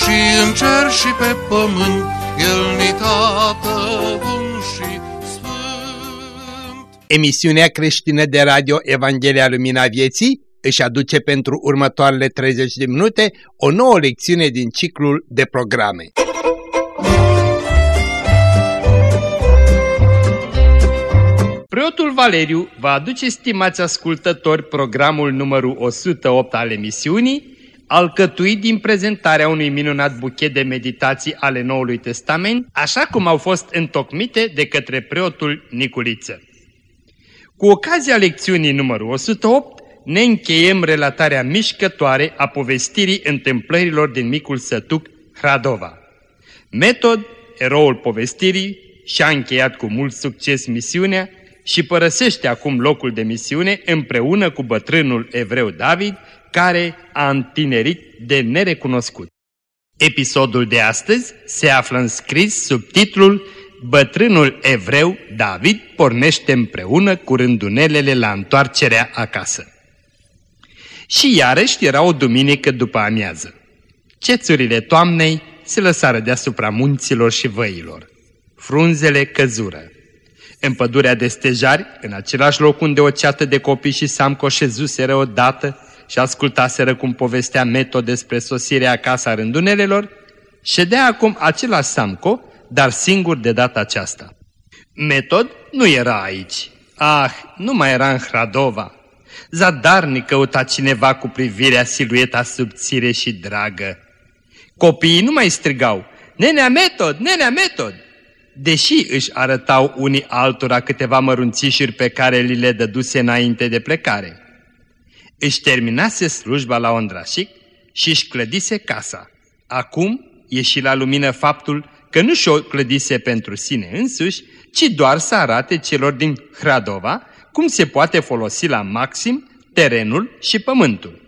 și în cer și pe pământ, El ni tată bun și sfânt. Emisiunea creștină de radio Evanghelia Lumina Vieții își aduce pentru următoarele 30 de minute o nouă lecțiune din ciclul de programe. Preotul Valeriu va aduce, stimați ascultători, programul numărul 108 al emisiunii, alcătuit din prezentarea unui minunat buchet de meditații ale Noului Testament, așa cum au fost întocmite de către preotul Niculiță. Cu ocazia lecțiunii numărul 108, ne încheiem relatarea mișcătoare a povestirii întâmplărilor din micul sătuc Hradova. Metod, eroul povestirii, și-a încheiat cu mult succes misiunea și părăsește acum locul de misiune împreună cu bătrânul evreu David, care a întinerit de nerecunoscut. Episodul de astăzi se află înscris sub titlul Bătrânul evreu David pornește împreună cu rândunelele la întoarcerea acasă. Și iarăși era o duminică după amiază. Cețurile toamnei se lăsară deasupra munților și văilor. Frunzele căzură. În pădurea de stejari, în același loc unde o ceată de copii și Samco șezuseră odată și ascultaseră cum povestea Meto despre sosirea acasă a rândunelelor, ședea acum același Samco, dar singur de data aceasta. Metod nu era aici. Ah, nu mai era în Hradova. Zadarnic căuta cineva cu privirea silueta subțire și dragă. Copiii nu mai strigau, Nenea Metod, Nenea Metod! Deși își arătau unii altora câteva mărunțișuri pe care li le dăduse înainte de plecare. Își terminase slujba la Ondrașic și își clădise casa. Acum ieși la lumină faptul că nu și-o clădise pentru sine însuși, ci doar să arate celor din Hradova cum se poate folosi la maxim terenul și pământul.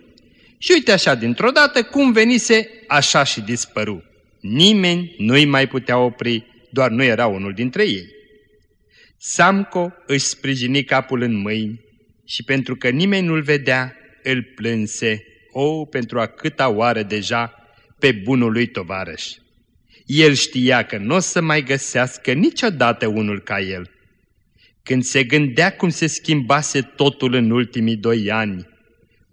Și uite așa, dintr-o dată, cum venise, așa și dispăru. Nimeni nu-i mai putea opri, doar nu era unul dintre ei. Samco își sprijini capul în mâini și pentru că nimeni nu-l vedea, îl plânse, o, pentru a câta oară deja, pe bunul lui tovarăș. El știa că nu o să mai găsească niciodată unul ca el. Când se gândea cum se schimbase totul în ultimii doi ani,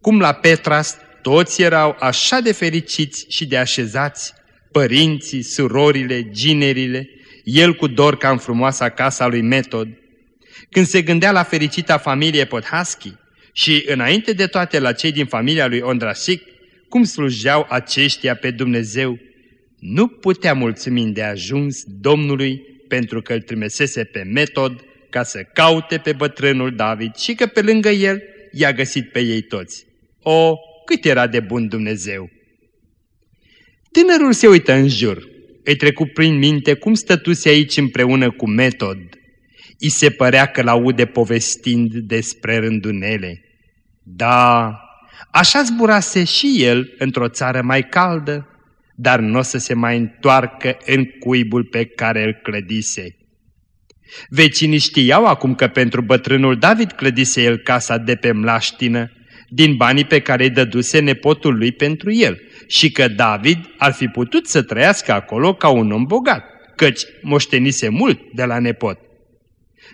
cum la Petras toți erau așa de fericiți și de așezați, părinții, surorile, ginerile, el cu dor ca în frumoasa casa lui Metod, când se gândea la fericita familie Podhaschi și înainte de toate la cei din familia lui Ondrasic, cum slujeau aceștia pe Dumnezeu, nu putea mulțumi de ajuns Domnului pentru că îl trimisese pe Metod ca să caute pe bătrânul David și că pe lângă el i-a găsit pe ei toți. O, cât era de bun Dumnezeu! Tânărul se uită în jur. Îi trecu prin minte cum stătuse aici împreună cu Metod. I se părea că l-aude povestind despre rândunele. Da, așa zburase și el într-o țară mai caldă, dar nu o să se mai întoarcă în cuibul pe care îl clădise. Vecinii știau acum că pentru bătrânul David clădise el casa de pe mlaștină, din banii pe care îi dăduse nepotul lui pentru el și că David ar fi putut să trăiască acolo ca un om bogat, căci moștenise mult de la nepot.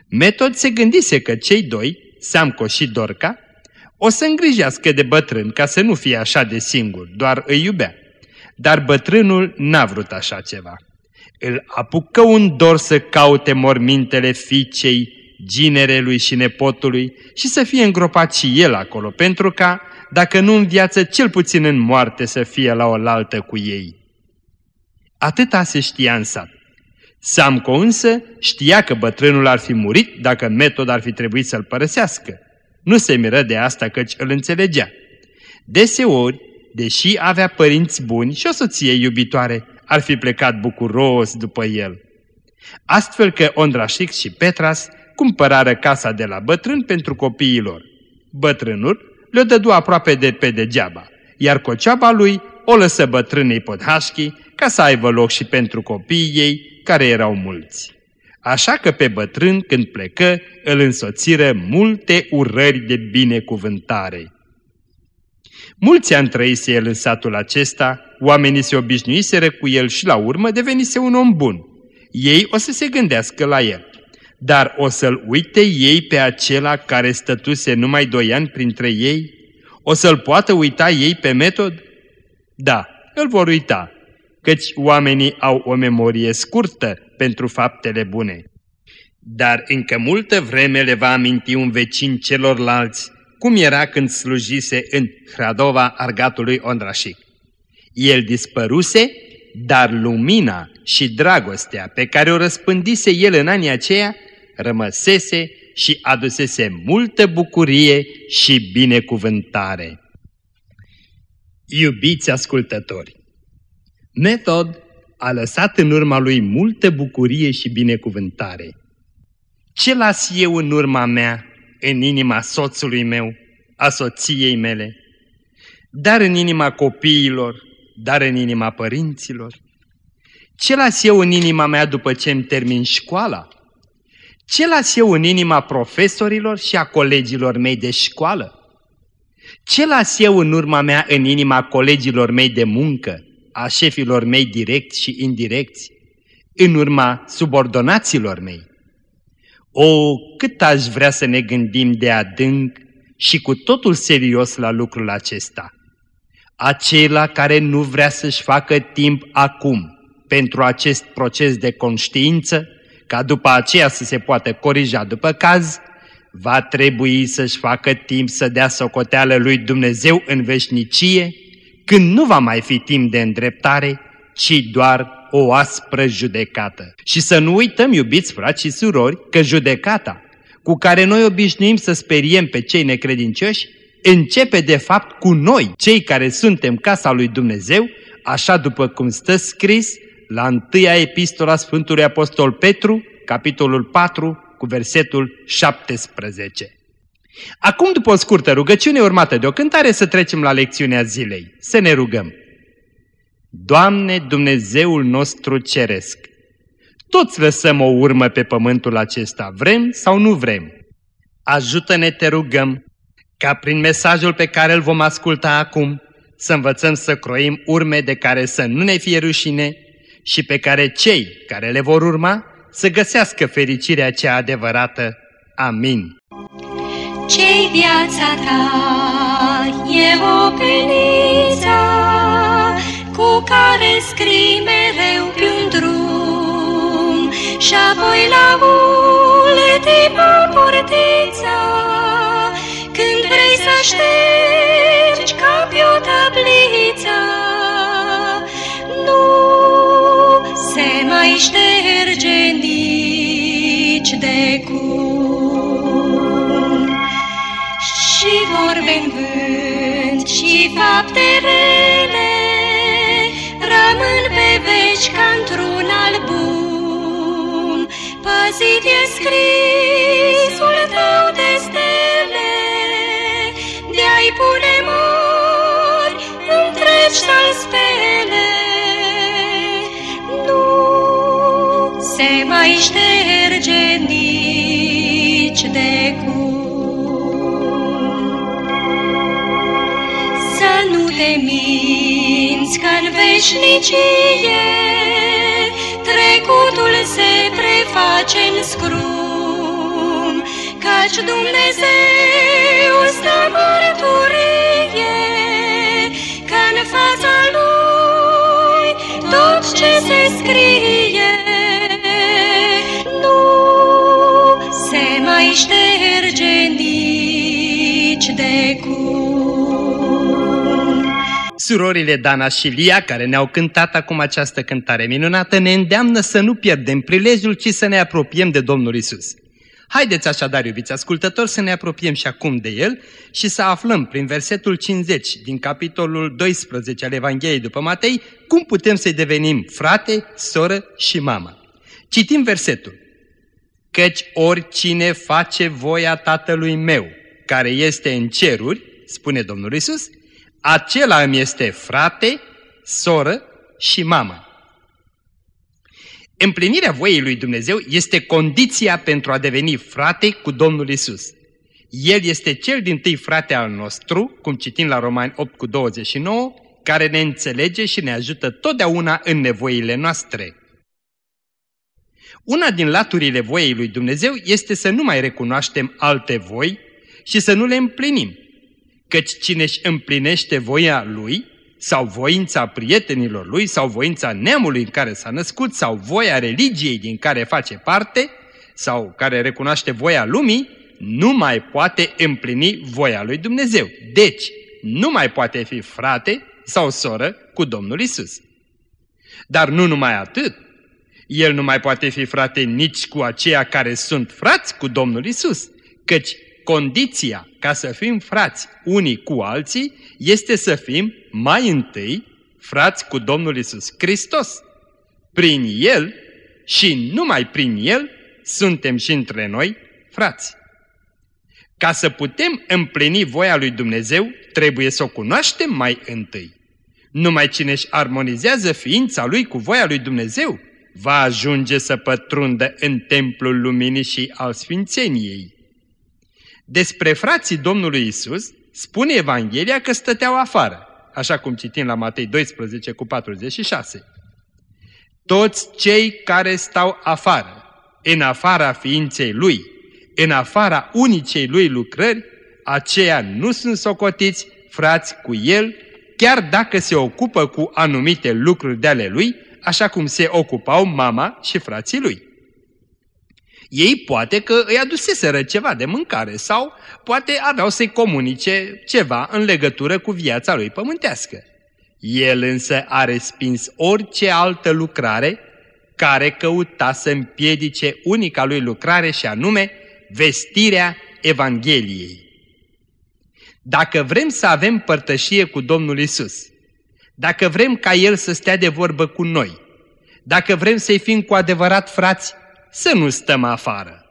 Metod se gândise că cei doi, Samco și Dorca, o să îngrijească de bătrân ca să nu fie așa de singur, doar îi iubea. Dar bătrânul n-a vrut așa ceva. Îl apucă un dor să caute mormintele fiicei, ginerelui și nepotului și să fie îngropat și el acolo, pentru ca, dacă nu în viață, cel puțin în moarte să fie la oaltă cu ei. Atâta se știa în sat. Samco însă știa că bătrânul ar fi murit dacă metod ar fi trebuit să-l părăsească. Nu se miră de asta căci îl înțelegea. Deseori, deși avea părinți buni și o soție iubitoare, ar fi plecat bucuros după el. Astfel că Ondrașic și Petras cumpărară casa de la bătrân pentru copiilor. Bătrânul le dădu aproape de pe degeaba, iar coceaba lui o lăsă bătrânei Podhașchi ca să aibă loc și pentru copiii ei, care erau mulți. Așa că pe bătrân, când plecă, îl însoțiră multe urări de binecuvântare. Mulți ani trăise el în satul acesta, oamenii se obișnuiseră cu el și la urmă devenise un om bun. Ei o să se gândească la el. Dar o să-l uite ei pe acela care stătuse numai doi ani printre ei? O să-l poată uita ei pe metod? Da, îl vor uita, căci oamenii au o memorie scurtă pentru faptele bune. Dar încă multă vreme le va aminti un vecin celorlalți cum era când slujise în Hradova argatului Ondrașic. El dispăruse, dar lumina și dragostea pe care o răspândise el în anii aceia rămăsese și adusese multă bucurie și binecuvântare. Iubiți ascultători! Metod a lăsat în urma lui multă bucurie și binecuvântare. Ce las eu în urma mea, în inima soțului meu, a soției mele, dar în inima copiilor, dar în inima părinților? Ce las eu în inima mea după ce îmi termin școala? Ce las eu în inima profesorilor și a colegilor mei de școală? Ce las eu în urma mea în inima colegilor mei de muncă, a șefilor mei direcți și indirecți, în urma subordonaților mei? O, cât aș vrea să ne gândim de adânc și cu totul serios la lucrul acesta. Acela care nu vrea să-și facă timp acum pentru acest proces de conștiință, ca după aceea să se poată corija după caz, va trebui să-și facă timp să dea socoteală lui Dumnezeu în veșnicie, când nu va mai fi timp de îndreptare, ci doar o aspră judecată. Și să nu uităm, iubiți frați și surori, că judecata cu care noi obișnuim să speriem pe cei necredincioși, începe de fapt cu noi, cei care suntem casa lui Dumnezeu, așa după cum stă scris la întâia epistola Sfântului Apostol Petru, capitolul 4, cu versetul 17. Acum, după o scurtă rugăciune urmată de o cântare, să trecem la lecțiunea zilei. Să ne rugăm. Doamne Dumnezeul nostru ceresc, toți lăsăm o urmă pe pământul acesta, vrem sau nu vrem. Ajută-ne, te rugăm, ca prin mesajul pe care îl vom asculta acum, să învățăm să croim urme de care să nu ne fie rușine și pe care cei care le vor urma să găsească fericirea cea adevărată. Amin. Ce-i viața ta. E o peniță cu care scrii mereu pe un drum și apoi la ultima portiță. Când vrei să ștergi ca pe o tabliță nu se mai șterge nici de cum. și vorbe în vânt și fapte rele rămân pe veci ca într-un album. Păzit e scrisul veșnicie trecutul se preface în scrum, căci Dumnezeu stă mărturie că în fața Lui tot ce se scrie nu se mai șterge nici de cum. Surorile Dana și Lia, care ne-au cântat acum această cântare minunată, ne îndeamnă să nu pierdem prilejul, ci să ne apropiem de Domnul Isus. Haideți așadar, iubiți ascultători, să ne apropiem și acum de el și să aflăm prin versetul 50 din capitolul 12 al Evangheliei după Matei cum putem să devenim frate, soră și mamă. Citim versetul. Căci oricine face voia Tatălui meu, care este în ceruri, spune Domnul Isus, acela îmi este frate, soră și mamă. Împlinirea voiei lui Dumnezeu este condiția pentru a deveni frate cu Domnul Isus. El este cel din tâi frate al nostru, cum citim la Romani 8 cu 29, care ne înțelege și ne ajută totdeauna în nevoile noastre. Una din laturile voiei lui Dumnezeu este să nu mai recunoaștem alte voi și să nu le împlinim, căci cine își împlinește voia lui, sau voința prietenilor lui, sau voința neamului în care s-a născut, sau voia religiei din care face parte, sau care recunoaște voia lumii, nu mai poate împlini voia lui Dumnezeu. Deci, nu mai poate fi frate sau soră cu Domnul Isus. Dar nu numai atât, el nu mai poate fi frate nici cu aceia care sunt frați cu Domnul Isus, căci condiția ca să fim frați unii cu alții este să fim mai întâi frați cu Domnul Isus Hristos. Prin El și numai prin El suntem și între noi frați. Ca să putem împlini voia lui Dumnezeu, trebuie să o cunoaștem mai întâi. Numai cine își armonizează ființa lui cu voia lui Dumnezeu, va ajunge să pătrundă în templul luminii și al sfințeniei. Despre frații Domnului Isus spune Evanghelia că stăteau afară, așa cum citim la Matei 12 cu 46. Toți cei care stau afară, în afara ființei Lui, în afara unicei Lui lucrări, aceia nu sunt socotiți frați cu El, chiar dacă se ocupă cu anumite lucruri de ale Lui, așa cum se ocupau mama și frații Lui. Ei poate că îi aduseseră ceva de mâncare sau poate aveau să-i comunice ceva în legătură cu viața lui pământească. El însă a respins orice altă lucrare care căuta să împiedice unica lui lucrare și anume vestirea Evangheliei. Dacă vrem să avem părtășie cu Domnul Isus, dacă vrem ca El să stea de vorbă cu noi, dacă vrem să-i fim cu adevărat frați, să nu stăm afară,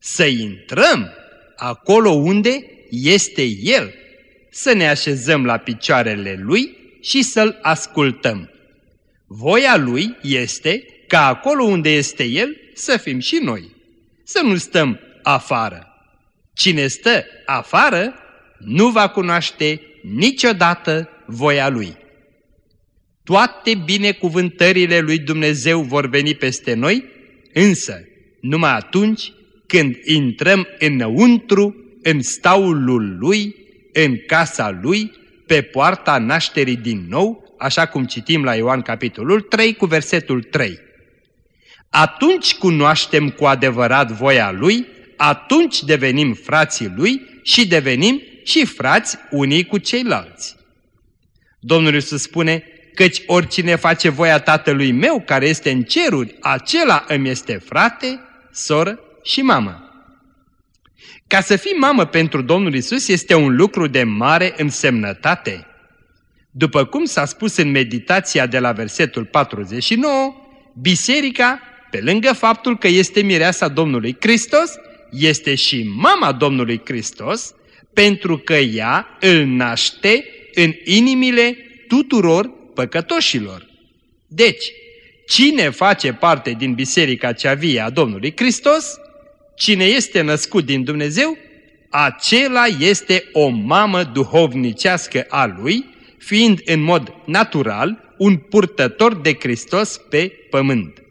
să intrăm acolo unde este El, să ne așezăm la picioarele Lui și să-L ascultăm. Voia Lui este ca acolo unde este El să fim și noi, să nu stăm afară. Cine stă afară nu va cunoaște niciodată voia Lui. Toate binecuvântările lui Dumnezeu vor veni peste noi, însă numai atunci când intrăm înăuntru, în staulul Lui, în casa Lui, pe poarta nașterii din nou, așa cum citim la Ioan capitolul 3 cu versetul 3. Atunci cunoaștem cu adevărat voia Lui, atunci devenim frații Lui și devenim și frați unii cu ceilalți. Domnul Iisus spune, căci oricine face voia Tatălui meu care este în ceruri, acela îmi este frate, soră și mamă. Ca să fii mamă pentru Domnul Isus este un lucru de mare însemnătate. După cum s-a spus în meditația de la versetul 49, biserica, pe lângă faptul că este mireasa Domnului Hristos, este și mama Domnului Hristos, pentru că ea îl naște în inimile tuturor păcătoșilor. Deci, cine face parte din biserica cea vie a Domnului Hristos, cine este născut din Dumnezeu, acela este o mamă duhovnicească a lui, fiind în mod natural un purtător de Hristos pe pământ.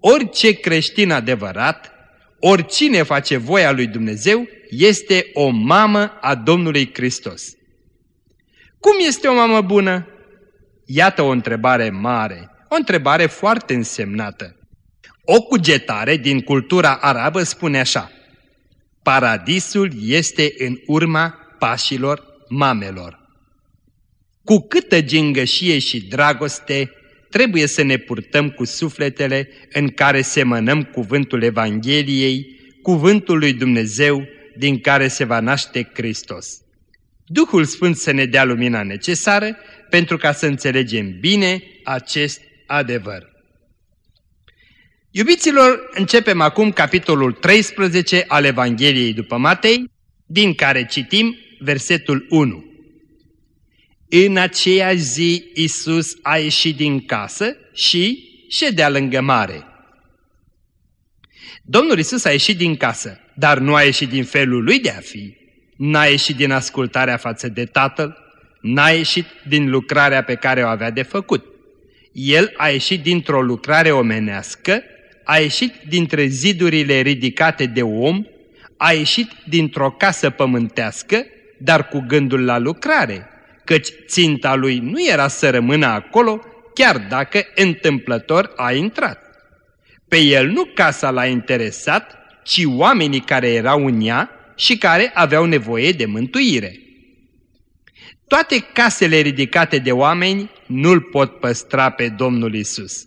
Orice creștin adevărat, oricine face voia lui Dumnezeu, este o mamă a Domnului Hristos. Cum este o mamă bună? Iată o întrebare mare, o întrebare foarte însemnată. O cugetare din cultura arabă spune așa, Paradisul este în urma pașilor mamelor. Cu câtă gingășie și dragoste trebuie să ne purtăm cu sufletele în care semănăm cuvântul Evangheliei, cuvântul lui Dumnezeu din care se va naște Hristos. Duhul Sfânt să ne dea lumina necesară pentru ca să înțelegem bine acest adevăr. Iubiților, începem acum capitolul 13 al Evangheliei după Matei, din care citim versetul 1. În aceea zi Isus a ieșit din casă și ședea lângă mare. Domnul Isus a ieșit din casă, dar nu a ieșit din felul lui de a fi, n-a ieșit din ascultarea față de Tatăl, n-a ieșit din lucrarea pe care o avea de făcut. El a ieșit dintr-o lucrare omenească, a ieșit dintre zidurile ridicate de om, a ieșit dintr-o casă pământească, dar cu gândul la lucrare, căci ținta lui nu era să rămână acolo, chiar dacă întâmplător a intrat. Pe el nu casa l-a interesat, ci oamenii care erau în ea și care aveau nevoie de mântuire. Toate casele ridicate de oameni nu-l pot păstra pe Domnul Isus.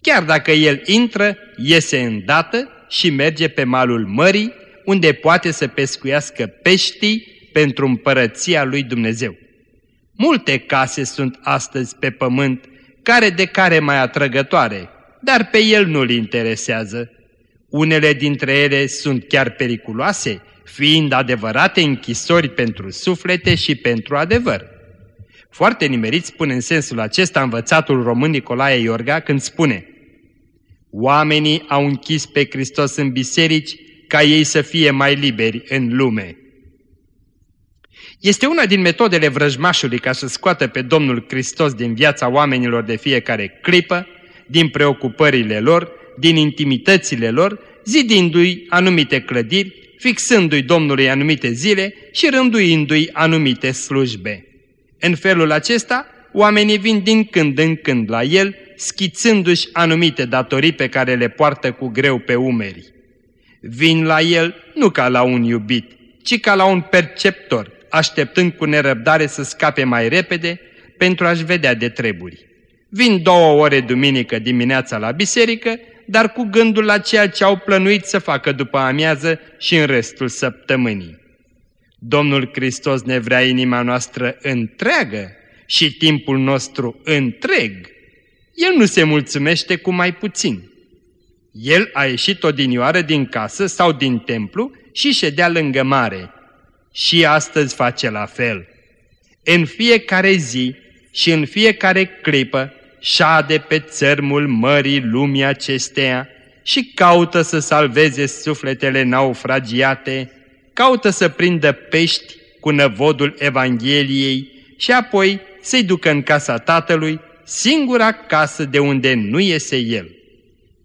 Chiar dacă el intră, iese îndată și merge pe malul mării, unde poate să pescuiască peștii pentru împărăția lui Dumnezeu. Multe case sunt astăzi pe pământ, care de care mai atrăgătoare, dar pe el nu-l interesează. Unele dintre ele sunt chiar periculoase, fiind adevărate închisori pentru suflete și pentru adevăr. Foarte nimerit spune în sensul acesta învățatul român Nicolae Iorga când spune Oamenii au închis pe Hristos în biserici ca ei să fie mai liberi în lume. Este una din metodele vrăjmașului ca să scoată pe Domnul Hristos din viața oamenilor de fiecare clipă, din preocupările lor, din intimitățile lor, zidindu-i anumite clădiri, fixându-i Domnului anumite zile și rânduindu-i anumite slujbe. În felul acesta, oamenii vin din când în când la el, schițându-și anumite datorii pe care le poartă cu greu pe umeri. Vin la el nu ca la un iubit, ci ca la un perceptor, așteptând cu nerăbdare să scape mai repede pentru a-și vedea de treburi. Vin două ore duminică dimineața la biserică, dar cu gândul la ceea ce au plănuit să facă după amiază și în restul săptămânii. Domnul Hristos ne vrea inima noastră întreagă și timpul nostru întreg. El nu se mulțumește cu mai puțin. El a ieșit odinioară din casă sau din templu și ședea lângă mare. Și astăzi face la fel. În fiecare zi și în fiecare clipă șade pe țărmul mării lumii acesteia și caută să salveze sufletele naufragiate, caută să prindă pești cu năvodul Evangheliei și apoi să-i ducă în casa Tatălui, singura casă de unde nu iese El.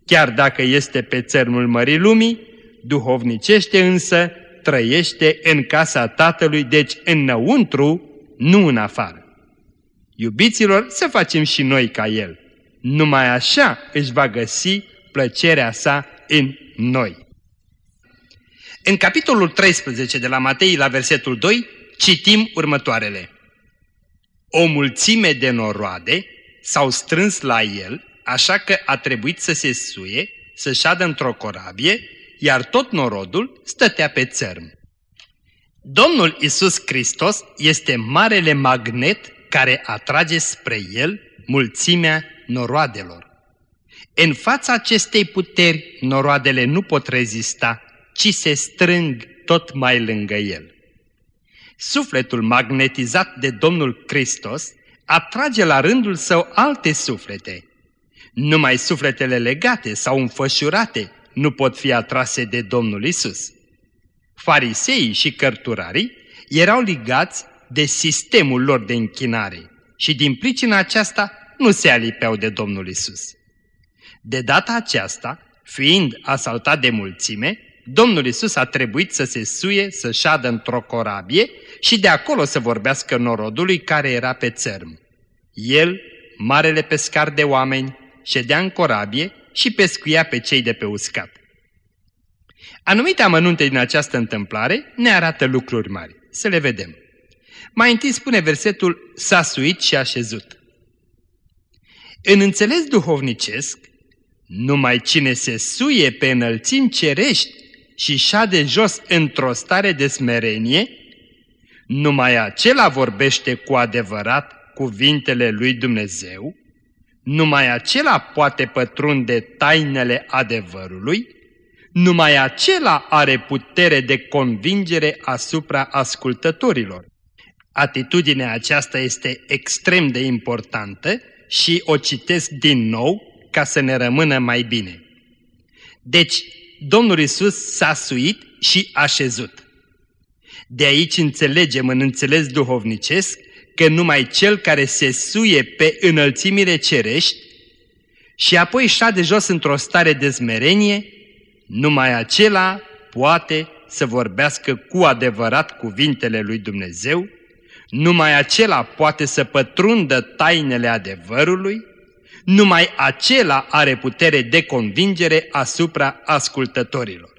Chiar dacă este pe țărmul mării lumii, duhovnicește însă trăiește în casa Tatălui, deci înăuntru, nu în afară. Iubiților, să facem și noi ca El. Numai așa își va găsi plăcerea sa în noi. În capitolul 13 de la Matei, la versetul 2, citim următoarele. O mulțime de noroade s-au strâns la el, așa că a trebuit să se suie, să șadă într-o corabie, iar tot norodul stătea pe țărm. Domnul Isus Hristos este marele magnet care atrage spre el mulțimea noroadelor. În fața acestei puteri, noroadele nu pot rezista, ci se strâng tot mai lângă el. Sufletul magnetizat de Domnul Hristos atrage la rândul său alte suflete. Numai sufletele legate sau înfășurate nu pot fi atrase de Domnul Isus. Fariseii și cărturarii erau ligați de sistemul lor de închinare și din pricina aceasta nu se alipeau de Domnul Isus. De data aceasta, fiind asaltat de mulțime, Domnul Isus a trebuit să se suie, să șadă într-o corabie și de acolo să vorbească norodului care era pe țărm. El, marele pescar de oameni, ședea în corabie și pescuia pe cei de pe uscat. Anumite amănunte din această întâmplare ne arată lucruri mari. Să le vedem. Mai întâi spune versetul, s-a suit și așezut. În înțeles duhovnicesc, numai cine se suie pe înălțimi cerești și șade jos într-o stare de smerenie, numai acela vorbește cu adevărat cuvintele lui Dumnezeu, numai acela poate pătrunde tainele adevărului, numai acela are putere de convingere asupra ascultătorilor. Atitudinea aceasta este extrem de importantă și o citesc din nou ca să ne rămână mai bine. Deci, Domnul Isus s-a suit și așezut. De aici înțelegem în înțeles duhovnicesc că numai cel care se suie pe înălțimile cerești și apoi șade jos într-o stare de zmerenie, numai acela poate să vorbească cu adevărat cuvintele lui Dumnezeu, numai acela poate să pătrundă tainele adevărului, numai acela are putere de convingere asupra ascultătorilor.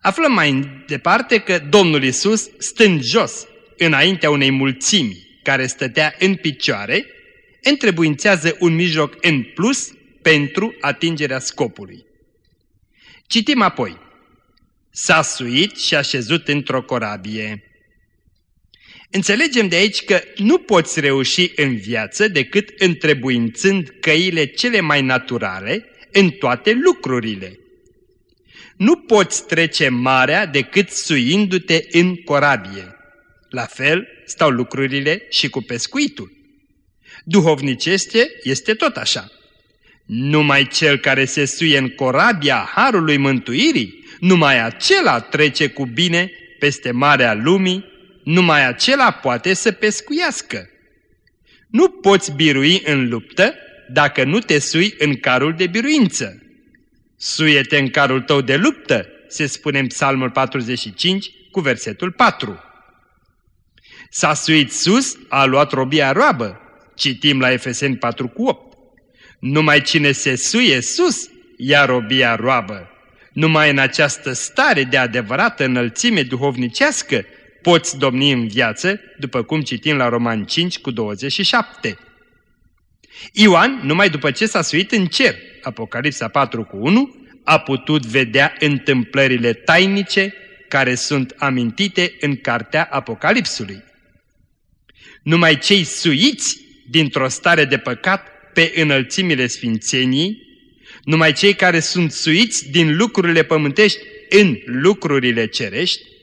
Aflăm mai departe că Domnul Isus, stând jos înaintea unei mulțimi care stătea în picioare, întrebuințează un mijloc în plus pentru atingerea scopului. Citim apoi. S-a suit și a șezut într-o corabie. Înțelegem de aici că nu poți reuși în viață decât întrebuințând căile cele mai naturale în toate lucrurile. Nu poți trece marea decât suindu-te în corabie. La fel stau lucrurile și cu pescuitul. Duhovnicește este tot așa. Numai cel care se suie în corabia Harului Mântuirii, numai acela trece cu bine peste marea lumii, numai acela poate să pescuiască. Nu poți birui în luptă dacă nu te sui în carul de biruință. Suie-te în carul tău de luptă, se spune în Psalmul 45 cu versetul 4. S-a suit sus, a luat robia roabă, citim la Efeseni 4 cu 8. Numai cine se suie sus, ia robia roabă. Numai în această stare de adevărată înălțime duhovnicească poți domni în viață, după cum citim la Roman 5 cu 27. Ioan, numai după ce s-a suit în cer, Apocalipsa 4 cu 1, a putut vedea întâmplările tainice care sunt amintite în cartea Apocalipsului. Numai cei suiți dintr-o stare de păcat pe înălțimile sfințenii, numai cei care sunt suiți din lucrurile pământești în lucrurile cerești,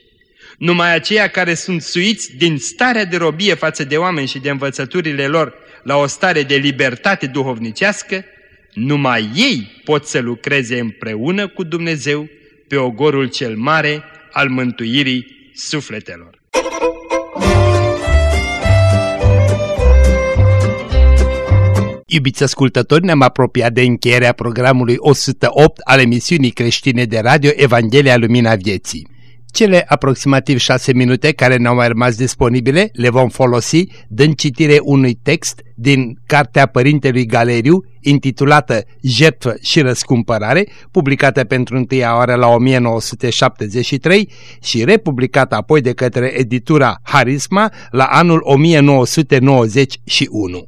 numai aceia care sunt suiți din starea de robie față de oameni și de învățăturile lor la o stare de libertate duhovnicească, numai ei pot să lucreze împreună cu Dumnezeu pe ogorul cel mare al mântuirii sufletelor. Iubiți ascultători, ne-am apropiat de încheierea programului 108 al emisiunii creștine de radio Evanghelia Lumina Vieții. Cele aproximativ șase minute care ne-au mai rămas disponibile le vom folosi dând citire unui text din cartea Părintelui Galeriu intitulată Jertfă și răscumpărare, publicată pentru întâia oară la 1973 și republicată apoi de către editura Harisma la anul 1991.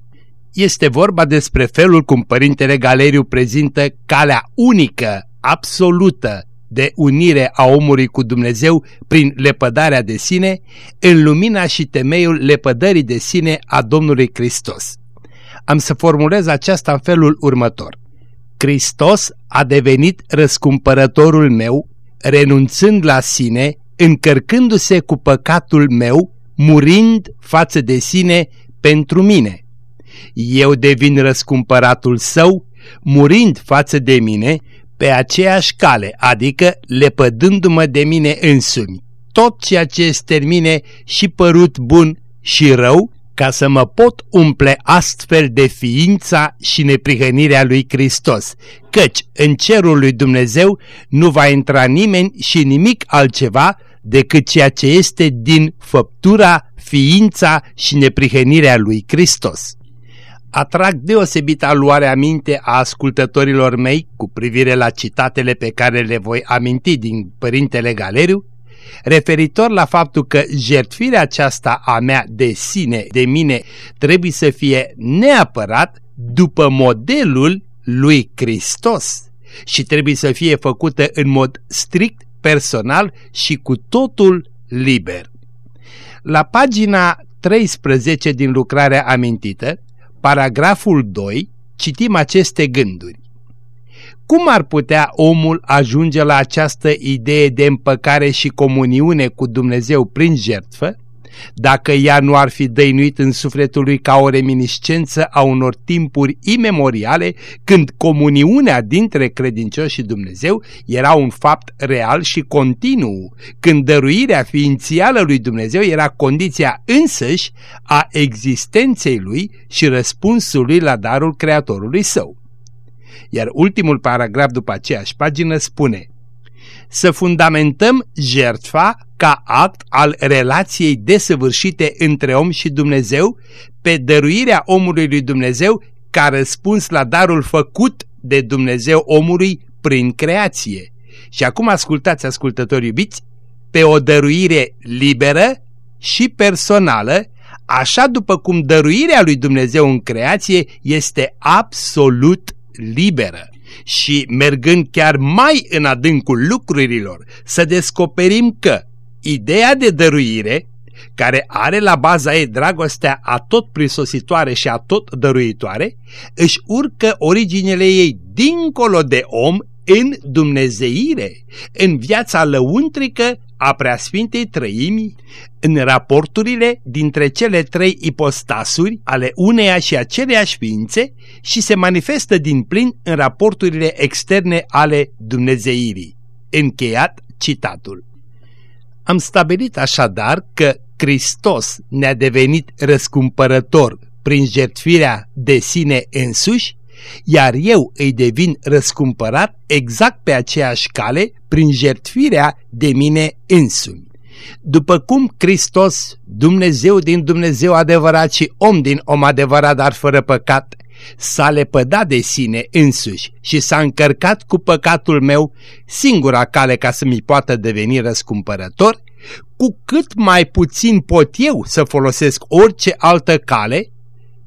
Este vorba despre felul cum Părintele Galeriu prezintă calea unică, absolută, de unire a omului cu Dumnezeu prin lepădarea de sine, în lumina și temeiul lepădării de sine a Domnului Hristos. Am să formulez aceasta în felul următor. Hristos a devenit răscumpărătorul meu, renunțând la sine, încărcându-se cu păcatul meu, murind față de sine pentru mine. Eu devin răscumpăratul său, murind față de mine, pe aceeași cale, adică lepădându-mă de mine însumi, tot ceea ce îți termine și părut bun și rău, ca să mă pot umple astfel de ființa și neprihănirea lui Hristos, căci în cerul lui Dumnezeu nu va intra nimeni și nimic altceva decât ceea ce este din făptura, ființa și neprihănirea lui Hristos atrag deosebită luare aminte a ascultătorilor mei cu privire la citatele pe care le voi aminti din Părintele Galeriu, referitor la faptul că jertfirea aceasta a mea de sine, de mine, trebuie să fie neapărat după modelul lui Hristos și trebuie să fie făcută în mod strict personal și cu totul liber. La pagina 13 din lucrarea amintită, paragraful 2, citim aceste gânduri. Cum ar putea omul ajunge la această idee de împăcare și comuniune cu Dumnezeu prin jertfă, dacă ea nu ar fi dăinuit în sufletul lui ca o reminiscență a unor timpuri imemoriale când comuniunea dintre credincioși și Dumnezeu era un fapt real și continuu, când dăruirea ființială lui Dumnezeu era condiția însăși a existenței lui și răspunsului la darul Creatorului său. Iar ultimul paragraf după aceeași pagină spune să fundamentăm jertfa ca act al relației desăvârșite între om și Dumnezeu pe dăruirea omului lui Dumnezeu ca răspuns la darul făcut de Dumnezeu omului prin creație. Și acum ascultați, ascultători iubiți, pe o dăruire liberă și personală, așa după cum dăruirea lui Dumnezeu în creație este absolut liberă și mergând chiar mai în adâncul lucrurilor, să descoperim că ideea de dăruire, care are la baza ei dragostea a tot prisositoare și a tot dăruitoare, își urcă originele ei dincolo de om în dumnezeire, în viața lăuntrică a preasfintei trăimii, în raporturile dintre cele trei ipostasuri ale uneia și aceleiași ființe și se manifestă din plin în raporturile externe ale dumnezeirii. Încheiat citatul. Am stabilit așadar că Hristos ne-a devenit răscumpărător prin jertfirea de sine însuși iar eu îi devin răscumpărat exact pe aceeași cale prin jertfirea de mine însumi. După cum Hristos, Dumnezeu din Dumnezeu adevărat și om din om adevărat, dar fără păcat, s-a lepădat de sine însuși și s-a încărcat cu păcatul meu, singura cale ca să mi poată deveni răscumpărător, cu cât mai puțin pot eu să folosesc orice altă cale,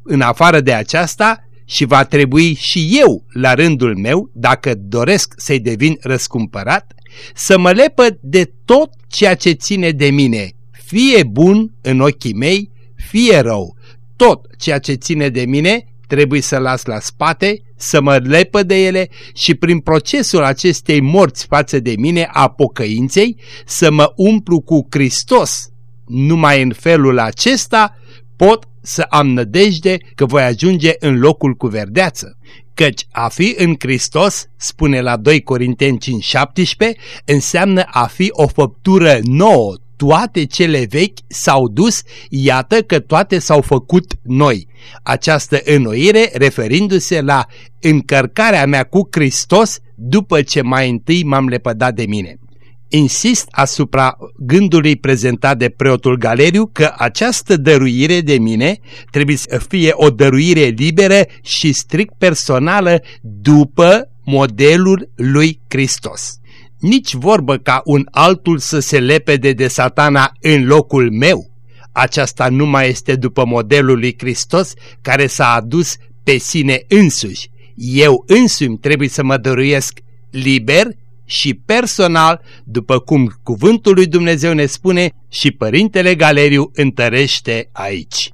în afară de aceasta, și va trebui și eu, la rândul meu, dacă doresc să-i devin răscumpărat, să mă lepăd de tot ceea ce ține de mine, fie bun în ochii mei, fie rău. Tot ceea ce ține de mine trebuie să las la spate, să mă lepă de ele și prin procesul acestei morți față de mine a pocăinței să mă umplu cu Hristos. Numai în felul acesta pot să am nădejde că voi ajunge în locul cu verdeață. Căci a fi în Hristos, spune la 2 Corinteni 5:17, înseamnă a fi o făptură nouă, toate cele vechi s-au dus, iată că toate s-au făcut noi. Această înnoire referindu-se la încărcarea mea cu Hristos după ce mai întâi m-am lepădat de mine. Insist asupra gândului prezentat de preotul Galeriu că această dăruire de mine trebuie să fie o dăruire liberă și strict personală după modelul lui Hristos. Nici vorbă ca un altul să se lepede de satana în locul meu. Aceasta nu mai este după modelul lui Hristos care s-a adus pe sine însuși. Eu însumi trebuie să mă dăruiesc liber și personal, după cum cuvântul lui Dumnezeu ne spune și Părintele Galeriu întărește aici.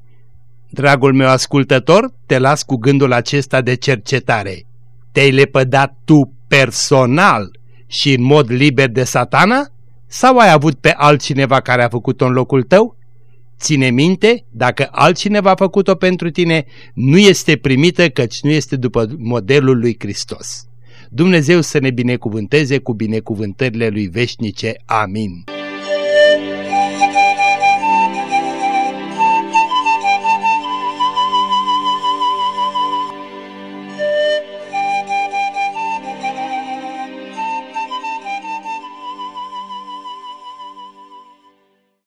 Dragul meu ascultător, te las cu gândul acesta de cercetare. Te-ai lepădat tu personal și în mod liber de satana? Sau ai avut pe altcineva care a făcut-o în locul tău? Ține minte, dacă altcineva a făcut-o pentru tine, nu este primită căci nu este după modelul lui Hristos. Dumnezeu să ne binecuvânteze cu binecuvântările lui veșnice. Amin.